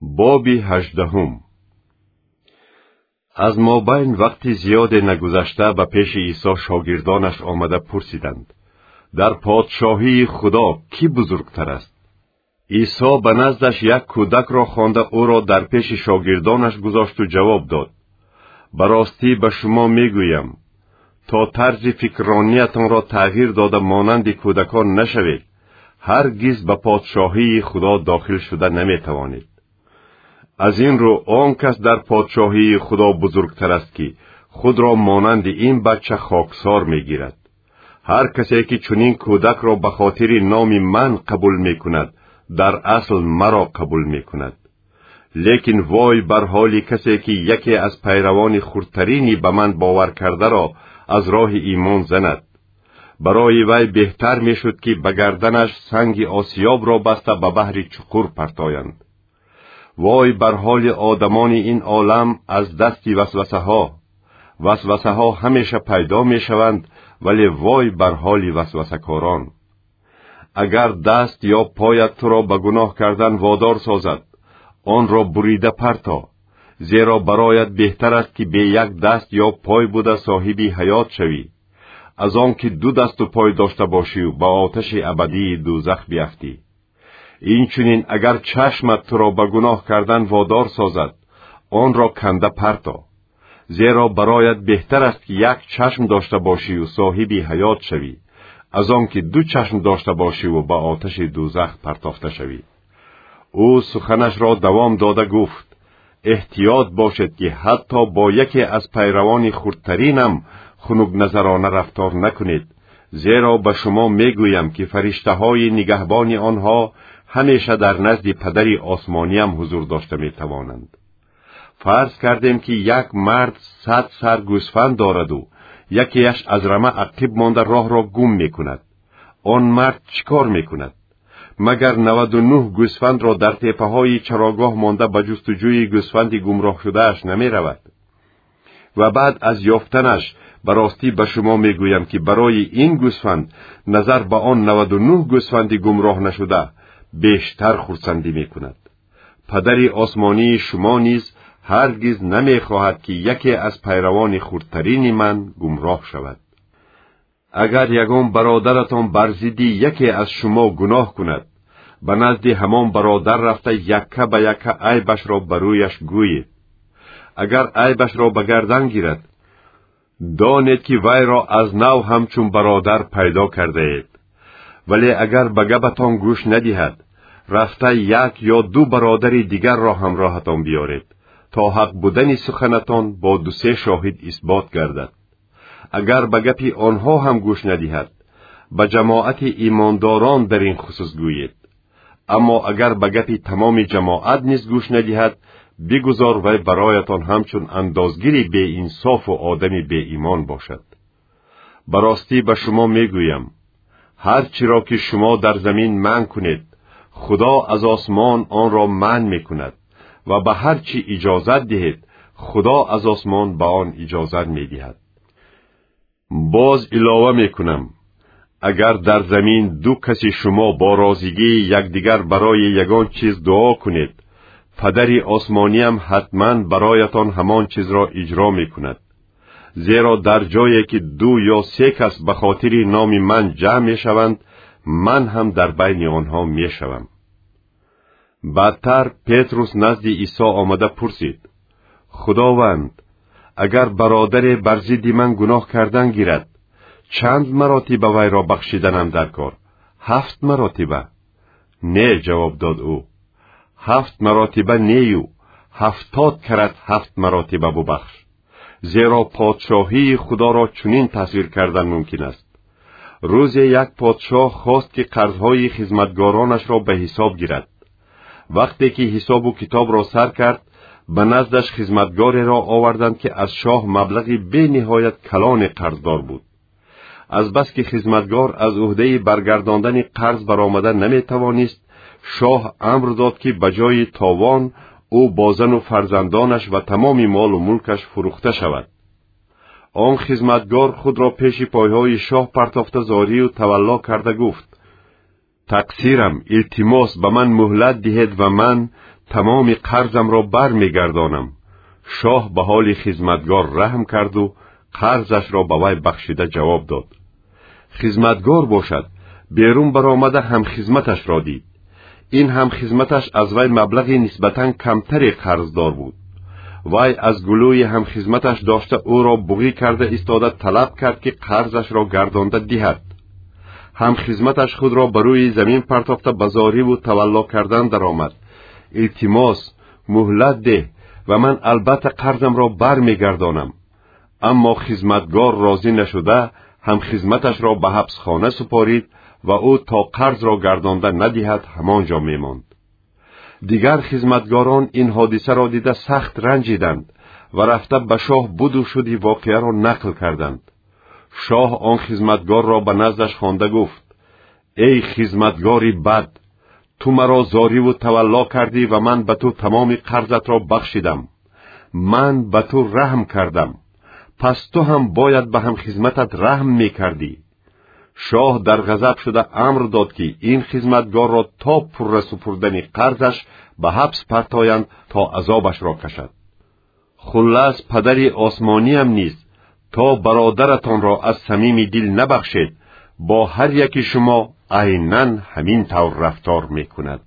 боби ҳаждаҳум. Аз мобайн вақти зиёде нагузашта ба пеши исо шогирдонаш омада пурсиданд. Дар подшоҳии худо кӣ бузургтар аст? Исо ба наздаш як кӯдакро хонда ӯро дар пеши шогирдонаш гузошту ҷавоб дод. Ба ростӣ ба шумо мегӯям. То тарзи фикррониятонро тағйир дода монанди кӯдакон нашавед. Ҳаргиз ба подшоҳии худо дохил шуда наметавонед аз ин рӯ он кас дар подшоҳии худо бузургтар аст ки худро монанди ин бача хоксор мегирад. Ҳар касе ки чунин кӯдакро ба хотири номи ман қабул мекунад дар асл маро қабул мекунад. Лекин вой бар ҳоли касе ки яке аз пайравони хурдтарини ба ман боваркардаро аз роҳи имон занад. Барои вай беҳтар мешуд ки ба гарданаш санги осиёбро баста ба баҳри чуқур партоянд вой бар ҳоли одамони ин олам аз дасти васвасаҳо. Васвасаҳо ҳамеша пайдо мешаванд вале вой бар ҳоли васвасакорон. Агар даст ё поят туро ба гуноҳ кардан водор созад онро бурида парто зеро бароят беҳтар аст ки бе як даст ё пой буда соҳиби ҳаёт шавӣ. Аз он ки ду дасту пой дошта бошию ба оташи абадии дӯзах биафтӣ инчунин агар чашмат туро ба гуноҳ кардан водор созад онро канда парто. Зеро бароят беҳтар аст ки як чашм дошта бошию соҳиби ҳаёт шавӣ. Аз он ки ду чашм дошта бошиву ба оташи дӯзах партофта шавӣ. Ӯ суханашро давом дода гуфт. Эҳтиёт бошед ки ҳатто бо яке аз пайравони хурдтаринам хунукназарона рафтор накунед. Зеро ба шумо мегӯям ки фариштаҳои нигаҳбони онҳо ҳамеша дар назди падари осмониам ҳузур дошта метавонанд. Фарз кардем ки як мард сад сар гӯсфанд дораду якеаш аз рама ақиб монда роҳро гум мекунад. Он мард чӣ кор мекунад? Магар наваду нӯҳ гӯсфандро дар теппаҳои чарогоҳ монда ба ҷустуҷӯи гӯсфанди гумроҳшудааш намеравад? Ва баъд аз ёфтанаш ба ростӣ ба шумо мегӯям ки барои ин гӯсфанд назар ба он наваду нӯҳ гӯсфанди гумроҳ нашуда бештар хурсандӣ мекунад. Падари осмонии шумо низ ҳаргиз намехоҳад ки яке аз пайравони хурдтарини ман гумроҳ шавад. Агар ягон бародаратон бар зидди яке аз шумо гуноҳ кунад ба назди ҳамон бародар рафта якка ба якка айбашро ба рӯяш гӯед. Агар айбашро ба гардан гирад донед ки вайро аз нав ҳамчун бародар пайдо кардаед вале агар ба габатон гӯш надиҳад рафта як ё ду бародари дигарро ҳамроҳатон биёред то ҳақ будани суханатон бо дусе шоҳид исбот гардад. Агар ба гапи онҳо ҳам гӯш надиҳад ба ҷамоати имондорон дар ин хусус гӯед. Аммо агар ба гапи тамоми ҷамоат низ гӯш надиҳад бигузор вай бароятон ҳамчун андозгири беинсофу одами беимон бошад. Ба ростӣ ба шумо мегӯям ҳар чиро ки шумо дар замин манъ кунед худо аз осмон онро манъ мекунад ва ба ҳар чӣ иҷозат диҳед худо аз осмон ба он иҷозат медиҳад боз илова мекунам агар дар замин ду каси шумо бо розигии якдигар барои ягон чиз дуо кунед падари осмониам ҳатман бароятон ҳамон чизро иҷро мекунад зеро дар ҷое ки ду ё се кас ба хотири номи ман ҷамъ мешаванд ман ҳам дар байни онҳо мешавам. Баъдтар петрус назди исо омада пурсид худованд агар бародаре бар зидди ман гуноҳ кардан гирад чанд маротиба вайро бахшиданам дар кор? Ҳафт маротиба? Не ҷавоб дод ӯ ҳафт маротиба нею ҳафтод карат ҳафт маротиба бубахш зеро подшоҳии худоро чунин тасвир кардан мумкин аст. Рӯзе як подшоҳ хост ки қарзҳои хизматгоронашро ба ҳисоб гирад. Вақте ки ҳисобу китобро сар кард ба наздаш хизматгореро оварданд ки аз шоҳ маблағи бениҳоят калоне қарздор буд. Аз бас ки хизматгор аз уҳдаи баргардондани қарз баромада наметавонист шоҳ амр дод ки ба ҷои товон ӯ бо зану фарзандонаш ва тамоми молу мулкаш фурӯхта шавад. Он хизматгор худро пеши пойҳои шоҳ партофта зорию тавалло карда гуфт. Тақсирам илтимос ба ман муҳлат диҳед ва ман тамоми қарзамро бар мегардонам шоҳ ба ҳоли хизматгор раҳм карду қарзашро ба вай бахшида ҷавоб дод. Хизматгор бошад берун баромада ҳамхизматашро дид ин ҳамхизматаш аз вай маблағи нисбатан камтаре қарздор буд. Вай аз гулӯи ҳамхизматаш дошта ӯро буғӣ карда истода талаб кард ки қарзашро гардонда диҳад. Ҳамхизматаш худро ба рӯи замин партофта ба зориву тавалло кардан даромад. Илтимос муҳлат деҳ ва ман албатта қарзамро бар мегардонам аммо хизматгор розӣ нашуда ҳамхизматашро ба ҳабсхона супорид ва ӯ то қарзро гардонда надиҳад ҳамон ҷо мемонд. Дигар хизматгорон ин ҳодисаро дида сахт ранҷиданд ва рафта ба шоҳ буду шуди воқеаро нақл карданд. Шоҳ он хизматгорро ба наздаш хонда гуфт эй хизматгори бад ту маро зориву тавалло кардӣ ва ман ба ту тамоми қарзатро бахшидам. Ман ба ту раҳм кардам. Пас ту ҳам бояд ба ҳамхизматат раҳм мекардӣ шоҳ дар ғазаб шуда амр дод ки ин хизматгорро то пурра супурдани қарзаш ба ҳабс партоянд то азобашро кашад. Хуллас падари осмониям низ то бародаратонро аз самими дил набахшед бо ҳар яки шумо айнан ҳамин тавр рафтор мекунад